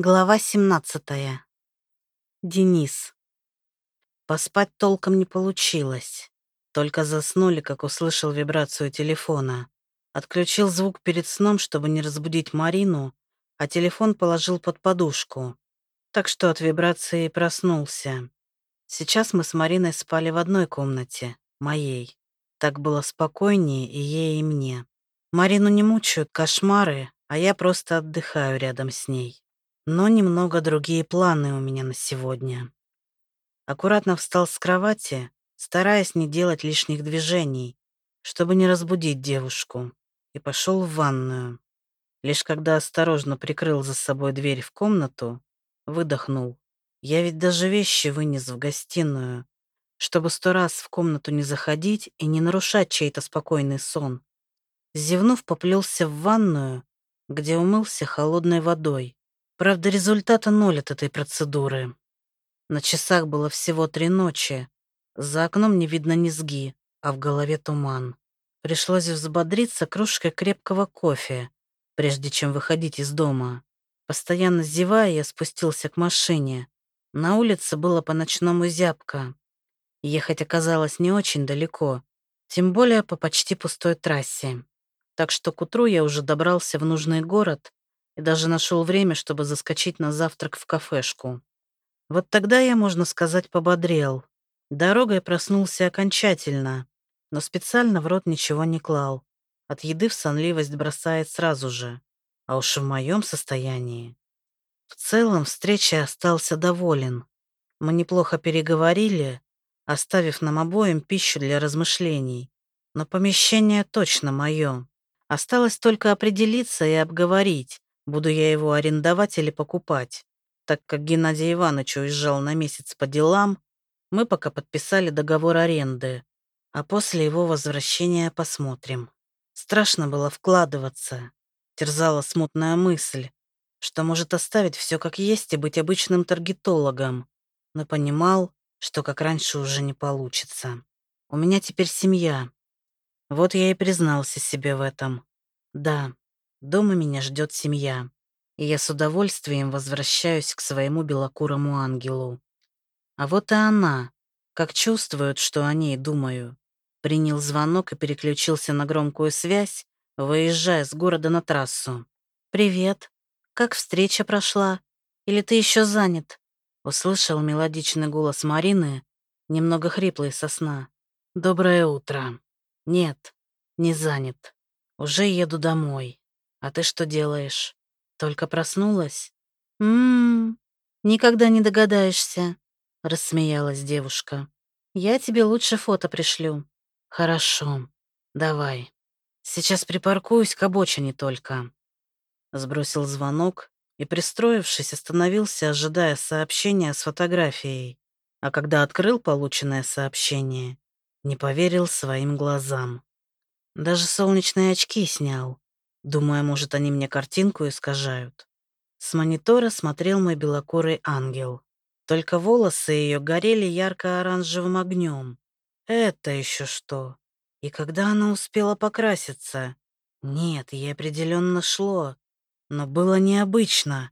Глава 17. Денис. Поспать толком не получилось. Только заснули, как услышал вибрацию телефона. Отключил звук перед сном, чтобы не разбудить Марину, а телефон положил под подушку. Так что от вибрации проснулся. Сейчас мы с Мариной спали в одной комнате, моей. Так было спокойнее и ей, и мне. Марину не мучают кошмары, а я просто отдыхаю рядом с ней. Но немного другие планы у меня на сегодня. Аккуратно встал с кровати, стараясь не делать лишних движений, чтобы не разбудить девушку, и пошел в ванную. Лишь когда осторожно прикрыл за собой дверь в комнату, выдохнул. Я ведь даже вещи вынес в гостиную, чтобы сто раз в комнату не заходить и не нарушать чей-то спокойный сон. Зевнув, поплелся в ванную, где умылся холодной водой. Правда, результата ноль от этой процедуры. На часах было всего три ночи. За окном не видно низги, а в голове туман. Пришлось взбодриться кружкой крепкого кофе, прежде чем выходить из дома. Постоянно зевая, я спустился к машине. На улице было по-ночному зябко. Ехать оказалось не очень далеко, тем более по почти пустой трассе. Так что к утру я уже добрался в нужный город и даже нашел время, чтобы заскочить на завтрак в кафешку. Вот тогда я, можно сказать, пободрел. Дорогой проснулся окончательно, но специально в рот ничего не клал. От еды в сонливость бросает сразу же. А уж в моем состоянии. В целом, встрече остался доволен. Мы неплохо переговорили, оставив нам обоим пищу для размышлений. Но помещение точно мое. Осталось только определиться и обговорить, буду я его арендовать или покупать. Так как Геннадий Иванович уезжал на месяц по делам, мы пока подписали договор аренды, а после его возвращения посмотрим. Страшно было вкладываться. Терзала смутная мысль, что может оставить все как есть и быть обычным таргетологом, но понимал, что как раньше уже не получится. У меня теперь семья. Вот я и признался себе в этом. Да, Дома меня ждет семья, и я с удовольствием возвращаюсь к своему белокурому ангелу. А вот и она, как чувствует, что о ней думаю. Принял звонок и переключился на громкую связь, выезжая с города на трассу. «Привет. Как встреча прошла? Или ты еще занят?» Услышал мелодичный голос Марины, немного хриплый со сна. «Доброе утро. Нет, не занят. Уже еду домой». А ты что делаешь? Только проснулась? Мм, никогда не догадаешься, рассмеялась девушка. Я тебе лучше фото пришлю. Хорошо. Давай. Сейчас припаркуюсь к обочине только. Сбросил звонок и, пристроившись, остановился, ожидая сообщения с фотографией. А когда открыл полученное сообщение, не поверил своим глазам. Даже солнечные очки снял. Думая, может, они мне картинку искажают. С монитора смотрел мой белокурый ангел. Только волосы ее горели ярко-оранжевым огнем. Это еще что? И когда она успела покраситься? Нет, ей определенно шло. Но было необычно.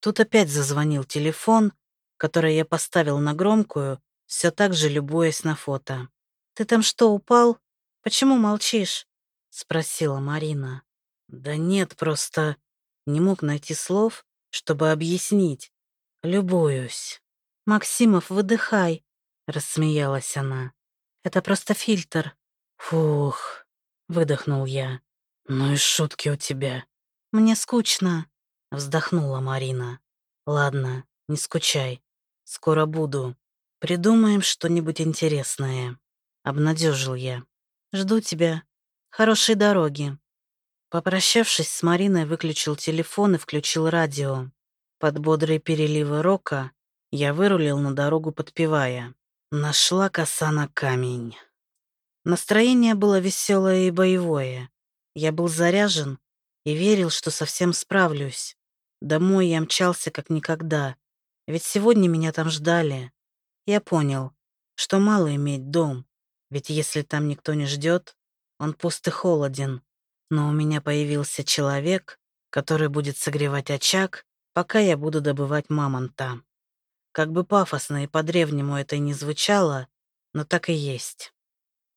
Тут опять зазвонил телефон, который я поставил на громкую, все так же любуясь на фото. «Ты там что, упал? Почему молчишь?» — спросила Марина. Да нет, просто не мог найти слов, чтобы объяснить. Любуюсь. «Максимов, выдыхай», — рассмеялась она. «Это просто фильтр». «Фух», — выдохнул я. «Ну и шутки у тебя». «Мне скучно», — вздохнула Марина. «Ладно, не скучай. Скоро буду. Придумаем что-нибудь интересное». Обнадежил я. «Жду тебя. Хорошей дороги». Попрощавшись с Мариной, выключил телефон и включил радио. Под бодрые переливы рока я вырулил на дорогу, подпевая. Нашла коса на камень. Настроение было веселое и боевое. Я был заряжен и верил, что совсем справлюсь. Домой я мчался как никогда, ведь сегодня меня там ждали. Я понял, что мало иметь дом, ведь если там никто не ждет, он пуст и холоден но у меня появился человек, который будет согревать очаг пока я буду добывать мамонта. Как бы пафосно и по-древнему это не звучало, но так и есть.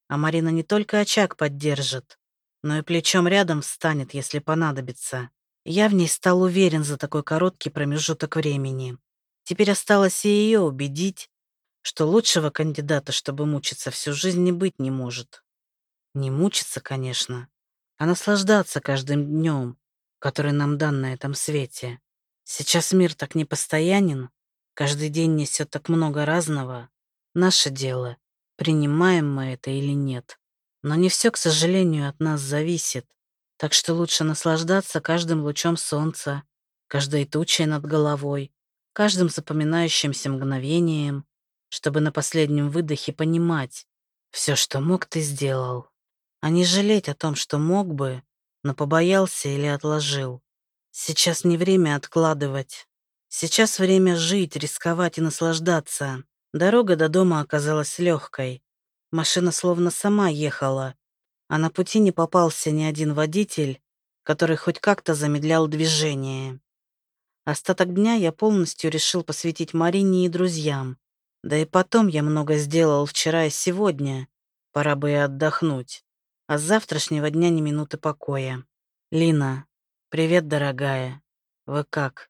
А Марина не только очаг поддержит, но и плечом рядом встанет, если понадобится. Я в ней стал уверен за такой короткий промежуток времени. Теперь осталось и ее убедить, что лучшего кандидата, чтобы мучиться всю жизнь, не быть не может. Не мучиться, конечно, а наслаждаться каждым днем, который нам дан на этом свете. Сейчас мир так непостоянен, каждый день несет так много разного. Наше дело, принимаем мы это или нет. Но не все, к сожалению, от нас зависит. Так что лучше наслаждаться каждым лучом солнца, каждой тучей над головой, каждым запоминающимся мгновением, чтобы на последнем выдохе понимать, все, что мог, ты сделал, а не жалеть о том, что мог бы, но побоялся или отложил. Сейчас не время откладывать. Сейчас время жить, рисковать и наслаждаться. Дорога до дома оказалась легкой. Машина словно сама ехала, а на пути не попался ни один водитель, который хоть как-то замедлял движение. Остаток дня я полностью решил посвятить Марине и друзьям. Да и потом я много сделал вчера и сегодня. Пора бы и отдохнуть. А с завтрашнего дня ни минуты покоя. Лина, привет, дорогая. Вы как?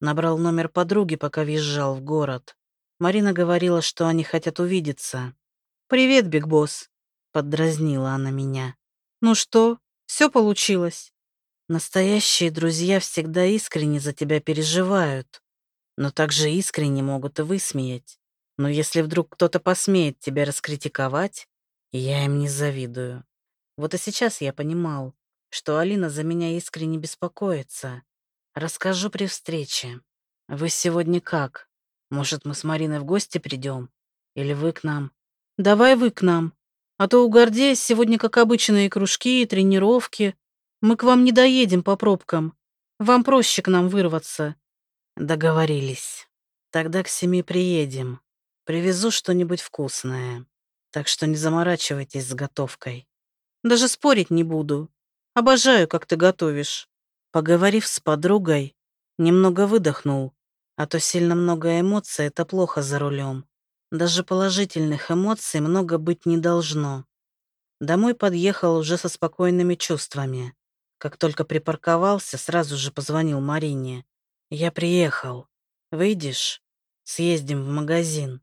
Набрал номер подруги, пока въезжал в город. Марина говорила, что они хотят увидеться. «Привет, Биг Босс», — поддразнила она меня. «Ну что, все получилось?» Настоящие друзья всегда искренне за тебя переживают, но также искренне могут и высмеять. Но если вдруг кто-то посмеет тебя раскритиковать, я им не завидую. Вот и сейчас я понимал, что Алина за меня искренне беспокоится. Расскажу при встрече. Вы сегодня как? Может, мы с Мариной в гости придем? Или вы к нам? Давай вы к нам. А то у Гордея сегодня, как обычно, и кружки, и тренировки. Мы к вам не доедем по пробкам. Вам проще к нам вырваться. Договорились. Тогда к семи приедем. Привезу что-нибудь вкусное. Так что не заморачивайтесь с готовкой. Даже спорить не буду. Обожаю, как ты готовишь. Поговорив с подругой, немного выдохнул, а то сильно много эмоций — это плохо за рулем. Даже положительных эмоций много быть не должно. Домой подъехал уже со спокойными чувствами. Как только припарковался, сразу же позвонил Марине. «Я приехал. Выйдешь? Съездим в магазин».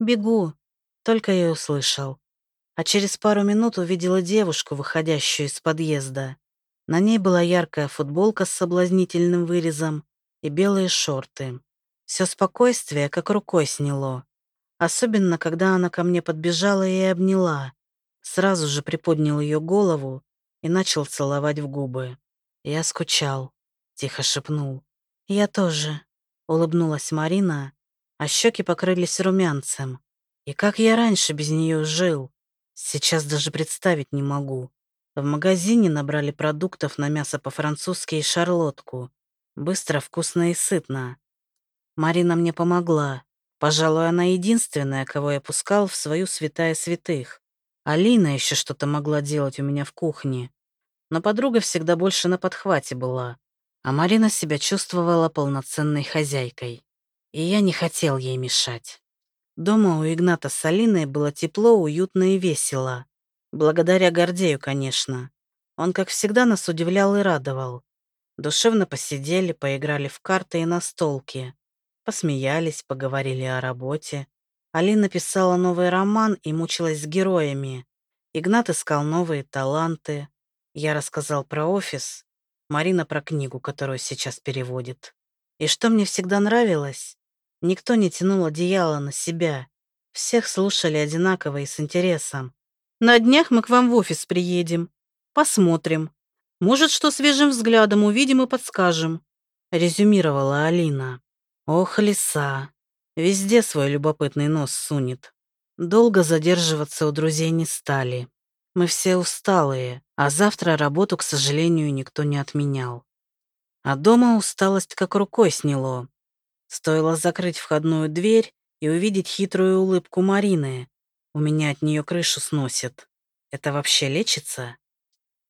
«Бегу», — только я услышал. А через пару минут увидела девушку, выходящую из подъезда. На ней была яркая футболка с соблазнительным вырезом и белые шорты. Все спокойствие как рукой сняло. Особенно, когда она ко мне подбежала и обняла. Сразу же приподнял ее голову и начал целовать в губы. Я скучал, тихо шепнул. «Я тоже», — улыбнулась Марина, а щеки покрылись румянцем. И как я раньше без нее жил, сейчас даже представить не могу. В магазине набрали продуктов на мясо по-французски и шарлотку. Быстро, вкусно и сытно. Марина мне помогла. Пожалуй, она единственная, кого я пускал в свою святая святых. Алина еще что-то могла делать у меня в кухне. Но подруга всегда больше на подхвате была. А Марина себя чувствовала полноценной хозяйкой и я не хотел ей мешать. Дома у Игната с Алиной было тепло, уютно и весело. Благодаря Гордею, конечно. Он, как всегда, нас удивлял и радовал. Душевно посидели, поиграли в карты и настолки. Посмеялись, поговорили о работе. Алина писала новый роман и мучилась с героями. Игнат искал новые таланты. Я рассказал про офис. Марина про книгу, которую сейчас переводит. И что мне всегда нравилось, Никто не тянул одеяло на себя. Всех слушали одинаково и с интересом. «На днях мы к вам в офис приедем. Посмотрим. Может, что свежим взглядом увидим и подскажем», — резюмировала Алина. «Ох, лиса. Везде свой любопытный нос сунет. Долго задерживаться у друзей не стали. Мы все усталые, а завтра работу, к сожалению, никто не отменял. А дома усталость как рукой сняло. Стоило закрыть входную дверь и увидеть хитрую улыбку Марины. У меня от нее крышу сносит. Это вообще лечится?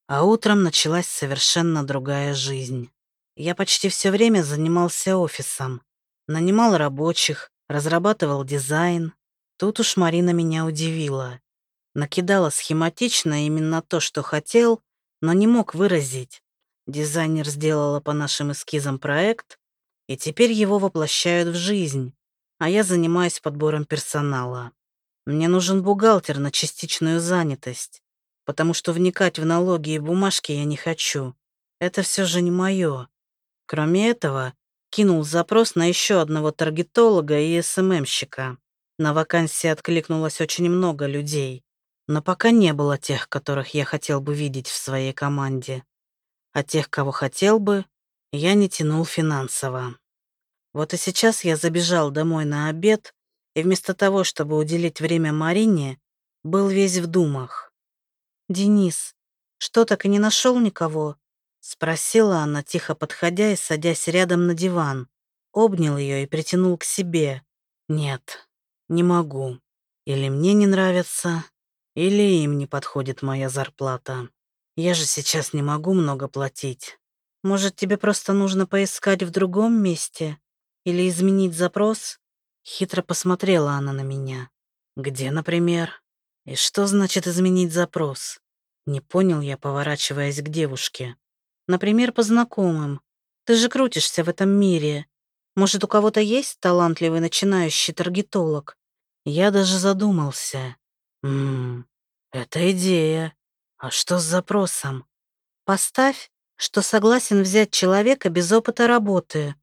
А утром началась совершенно другая жизнь. Я почти все время занимался офисом. Нанимал рабочих, разрабатывал дизайн. Тут уж Марина меня удивила. Накидала схематично именно то, что хотел, но не мог выразить. Дизайнер сделала по нашим эскизам проект, и теперь его воплощают в жизнь, а я занимаюсь подбором персонала. Мне нужен бухгалтер на частичную занятость, потому что вникать в налоги и бумажки я не хочу. Это все же не мое. Кроме этого, кинул запрос на еще одного таргетолога и СММщика. На вакансии откликнулось очень много людей, но пока не было тех, которых я хотел бы видеть в своей команде. А тех, кого хотел бы, я не тянул финансово. Вот и сейчас я забежал домой на обед, и вместо того, чтобы уделить время Марине, был весь в думах. «Денис, что, так и не нашел никого?» Спросила она, тихо подходя и садясь рядом на диван. Обнял ее и притянул к себе. «Нет, не могу. Или мне не нравится, или им не подходит моя зарплата. Я же сейчас не могу много платить. Может, тебе просто нужно поискать в другом месте? Или изменить запрос?» Хитро посмотрела она на меня. «Где, например? И что значит изменить запрос?» Не понял я, поворачиваясь к девушке. Например, по знакомым. Ты же крутишься в этом мире. Может, у кого-то есть талантливый начинающий таргетолог? Я даже задумался. Ммм, это идея. А что с запросом? Поставь, что согласен взять человека без опыта работы.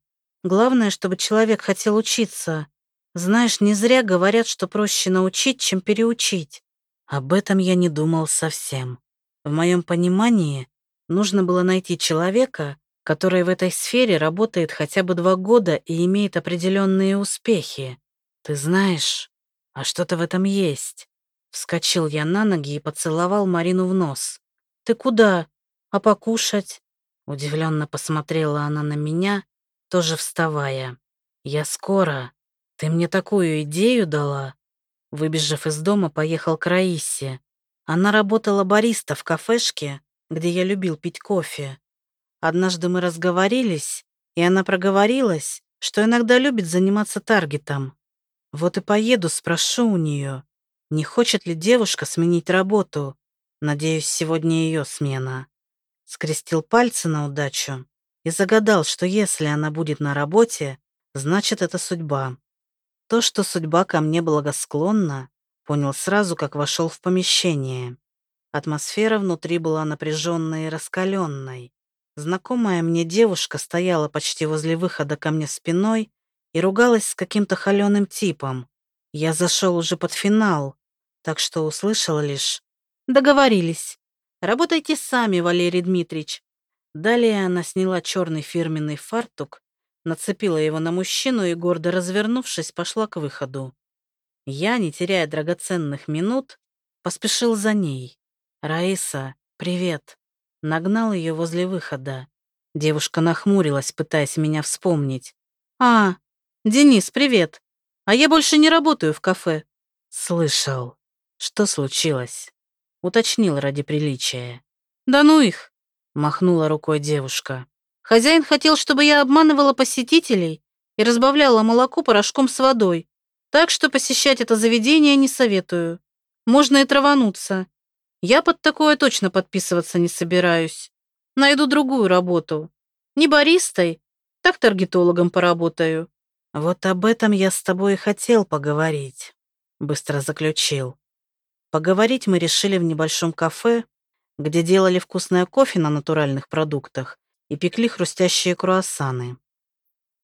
Главное, чтобы человек хотел учиться. Знаешь, не зря говорят, что проще научить, чем переучить. Об этом я не думал совсем. В моем понимании, Нужно было найти человека, который в этой сфере работает хотя бы два года и имеет определенные успехи. Ты знаешь, а что-то в этом есть. Вскочил я на ноги и поцеловал Марину в нос. «Ты куда? А покушать?» Удивленно посмотрела она на меня, тоже вставая. «Я скоро. Ты мне такую идею дала?» Выбежав из дома, поехал к Раисе. Она работала бариста в кафешке, где я любил пить кофе. Однажды мы разговорились, и она проговорилась, что иногда любит заниматься таргетом. Вот и поеду, спрошу у нее, не хочет ли девушка сменить работу. Надеюсь, сегодня ее смена. Скрестил пальцы на удачу и загадал, что если она будет на работе, значит, это судьба. То, что судьба ко мне благосклонна, понял сразу, как вошел в помещение. Атмосфера внутри была напряженной и раскаленной. Знакомая мне девушка стояла почти возле выхода ко мне спиной и ругалась с каким-то холеным типом. Я зашел уже под финал, так что услышал лишь «Договорились. Работайте сами, Валерий Дмитриевич». Далее она сняла черный фирменный фартук, нацепила его на мужчину и, гордо развернувшись, пошла к выходу. Я, не теряя драгоценных минут, поспешил за ней. «Раиса, привет!» Нагнал ее возле выхода. Девушка нахмурилась, пытаясь меня вспомнить. «А, Денис, привет! А я больше не работаю в кафе». «Слышал. Что случилось?» Уточнил ради приличия. «Да ну их!» Махнула рукой девушка. «Хозяин хотел, чтобы я обманывала посетителей и разбавляла молоко порошком с водой. Так что посещать это заведение не советую. Можно и травануться. Я под такое точно подписываться не собираюсь. Найду другую работу. Не баристой, так таргетологом поработаю. Вот об этом я с тобой и хотел поговорить, быстро заключил. Поговорить мы решили в небольшом кафе, где делали вкусное кофе на натуральных продуктах и пекли хрустящие круассаны.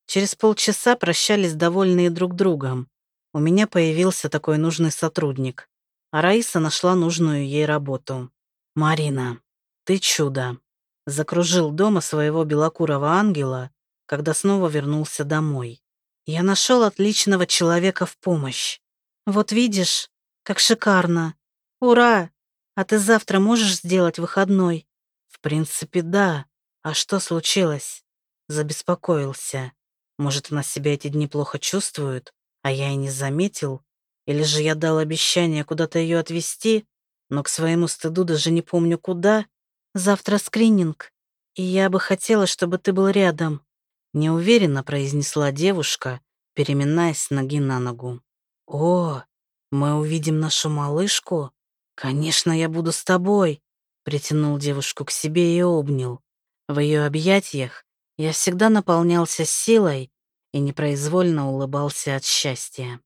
Через полчаса прощались довольные друг другом. У меня появился такой нужный сотрудник а Раиса нашла нужную ей работу. «Марина, ты чудо!» Закружил дома своего белокурого ангела, когда снова вернулся домой. «Я нашел отличного человека в помощь. Вот видишь, как шикарно! Ура! А ты завтра можешь сделать выходной?» «В принципе, да. А что случилось?» Забеспокоился. Может, она себя эти дни плохо чувствует, а я и не заметил? Или же я дал обещание куда-то ее отвезти, но к своему стыду даже не помню куда. Завтра скрининг. И я бы хотела, чтобы ты был рядом», — неуверенно произнесла девушка, переминаясь с ноги на ногу. «О, мы увидим нашу малышку? Конечно, я буду с тобой», — притянул девушку к себе и обнял. В ее объятиях я всегда наполнялся силой и непроизвольно улыбался от счастья.